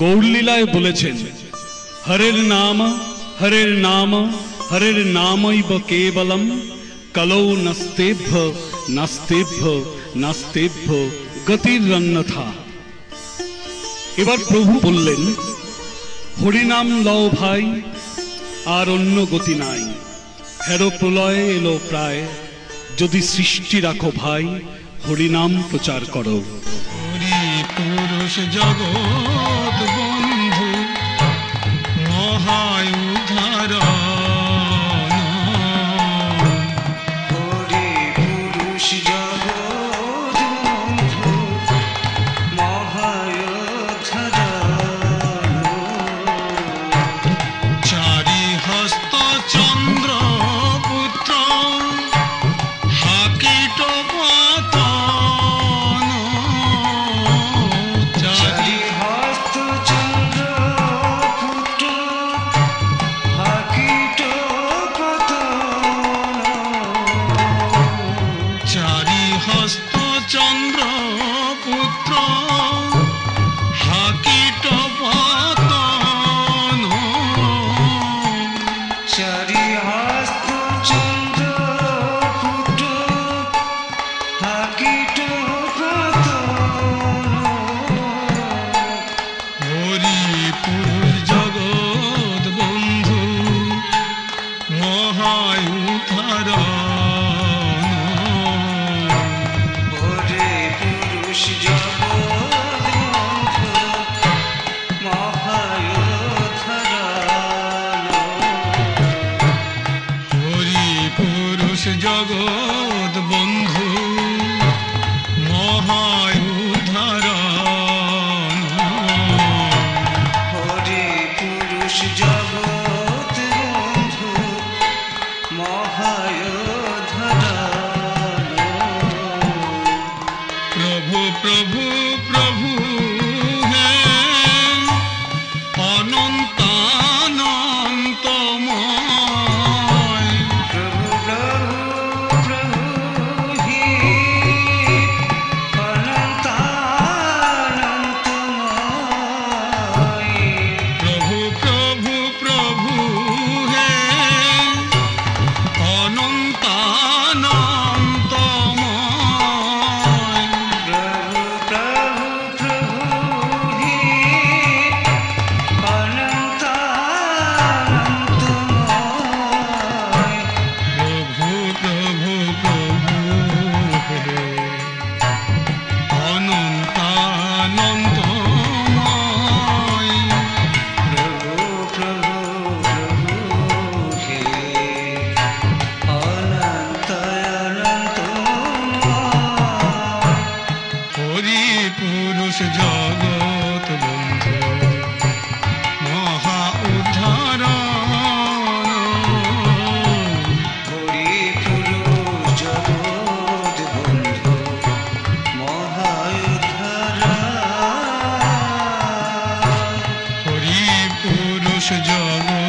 গৌরলীলায় বলেছেন, হরের নাম হরের নাম, হরের নামৈব কেবলম, কলৌ নস্তেভ্য, নাস্তেভ্য নাস্তেভ্য, গতিরন্যথা। এবার প্রভু বললেন হরিনাম লও ভাই, আর অন্য গতি নাই। হেরো প্রলয়ে এলো প্রায়, যদি সৃষ্টি রাখো ভাই হরিনাম প্রচার করো। মানুষ জগৎ বন্ধু মহায়ু என்றோ সুযোগ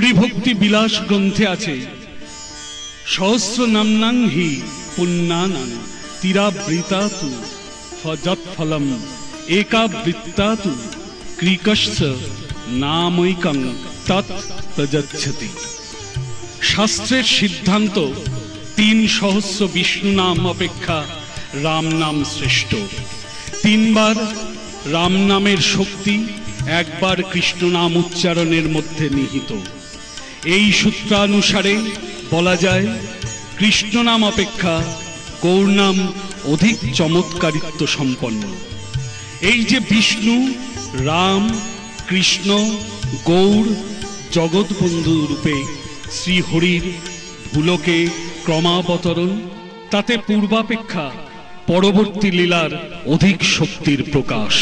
হরিভক্তি বিলাস গ্রন্থে আছে, সহস্র নামনাং হি পুণ্যানাং তীরাবৃতা তু ফলম একাবৃত্তা তু নামৈকং, তৎ শাস্ত্রের সিদ্ধান্ত, তিন সহস্র বিষ্ণু নাম অপেক্ষা রাম নাম শ্রেষ্ঠ। তিনবার রাম নামের শক্তি, একবার কৃষ্ণ নাম উচ্চারণের মধ্যে নিহিত। এই সূত্রানুসারে বলা যায়, কৃষ্ণ নাম অপেক্ষা গৌর নাম অধিক চমৎকারিত্ব সম্পন্ন। এই যে বিষ্ণু, রাম, কৃষ্ণ, গৌর, জগৎবন্ধু রূপে শ্রীহরির ভুলকে ক্রমাবতরণ, তাতে পূর্বাপেক্ষা, পরবর্তী লীলার অধিক শক্তির প্রকাশ।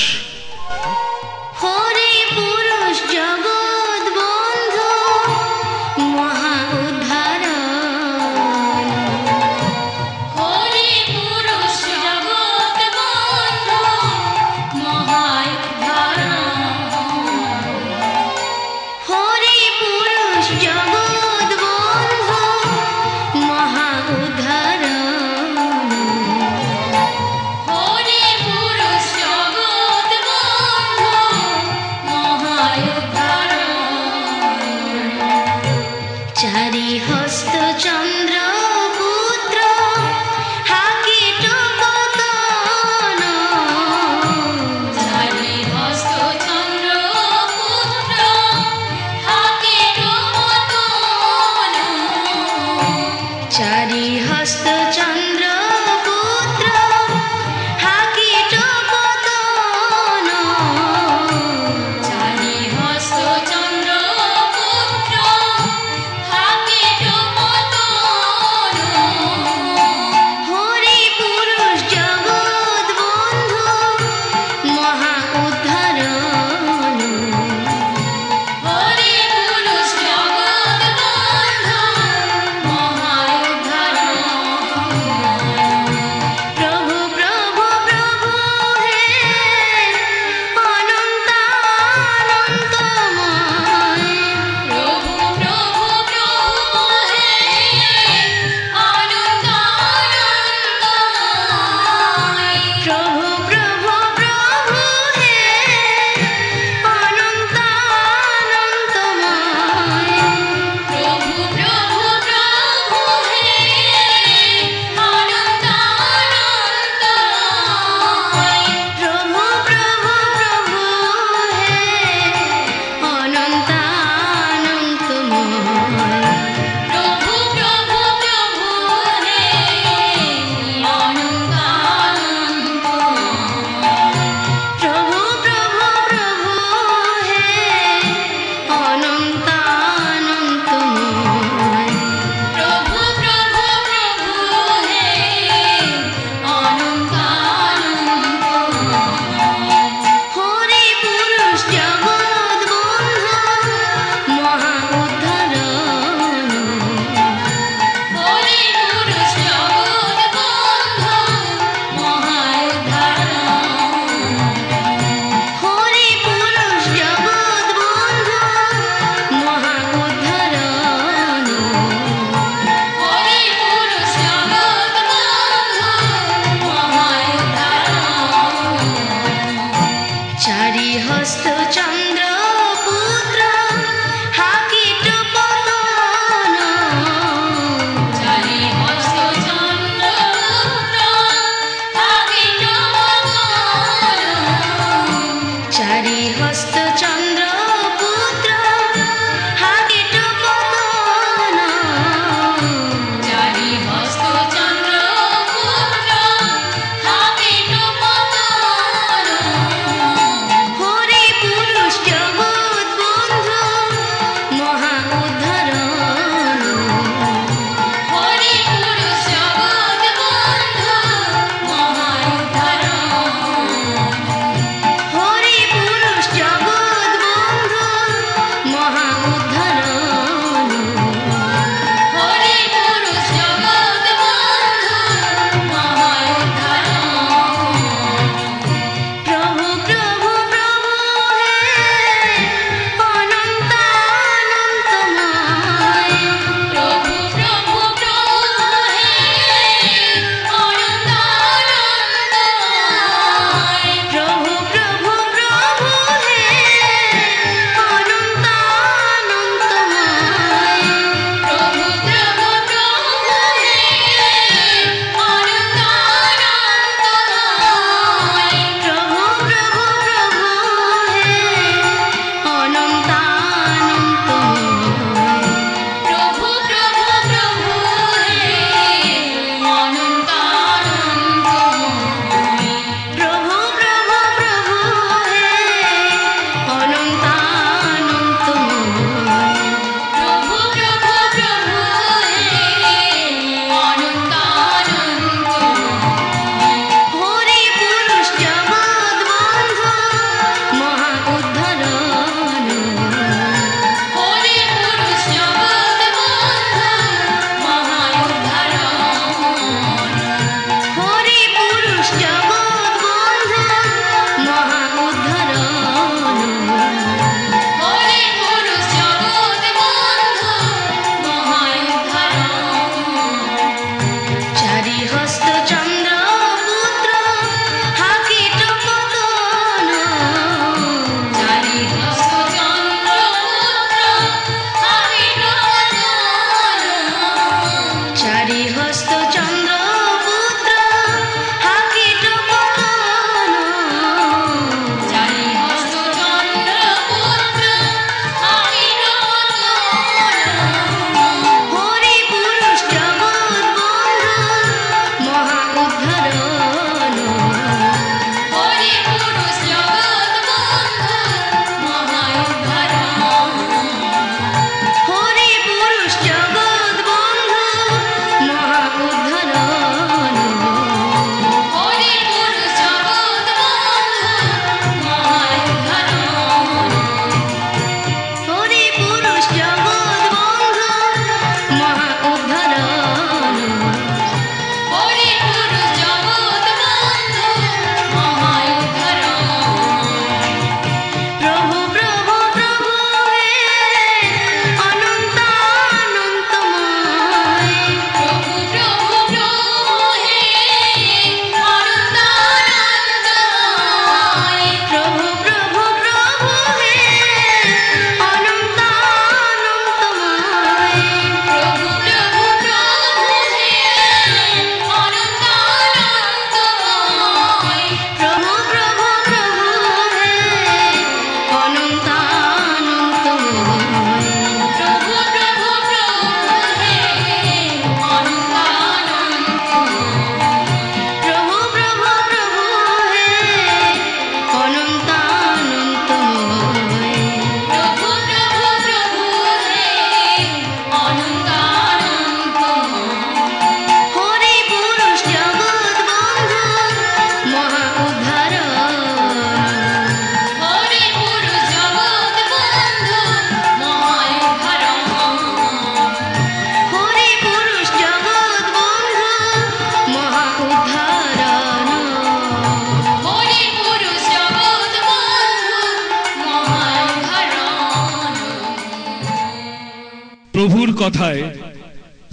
প্রভুর কথায়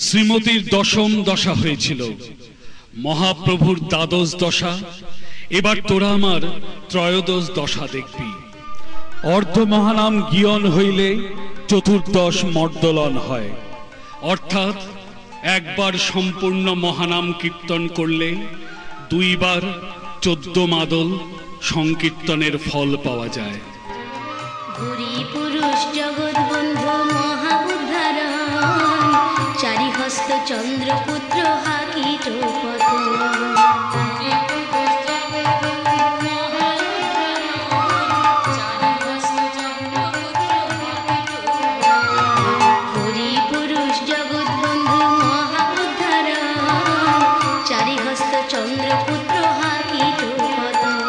শ্রীমতীর দশম দশা হয়েছিল। মহাপ্রভুর দ্বাদশ দশা, এবার তোরা আমার ত্রয়োদশ দশা দেখবি। অর্ধ মহানাম গিয়ন হইলে চতুর্দশ মর্দলন হয়। অর্থাৎ একবার সম্পূর্ণ মহানাম কীর্তন করলে দুইবার চোদ্দ মাদল সংকীর্তনের ফল পাওয়া যায়। পুরুষ জগৎ বন্ধু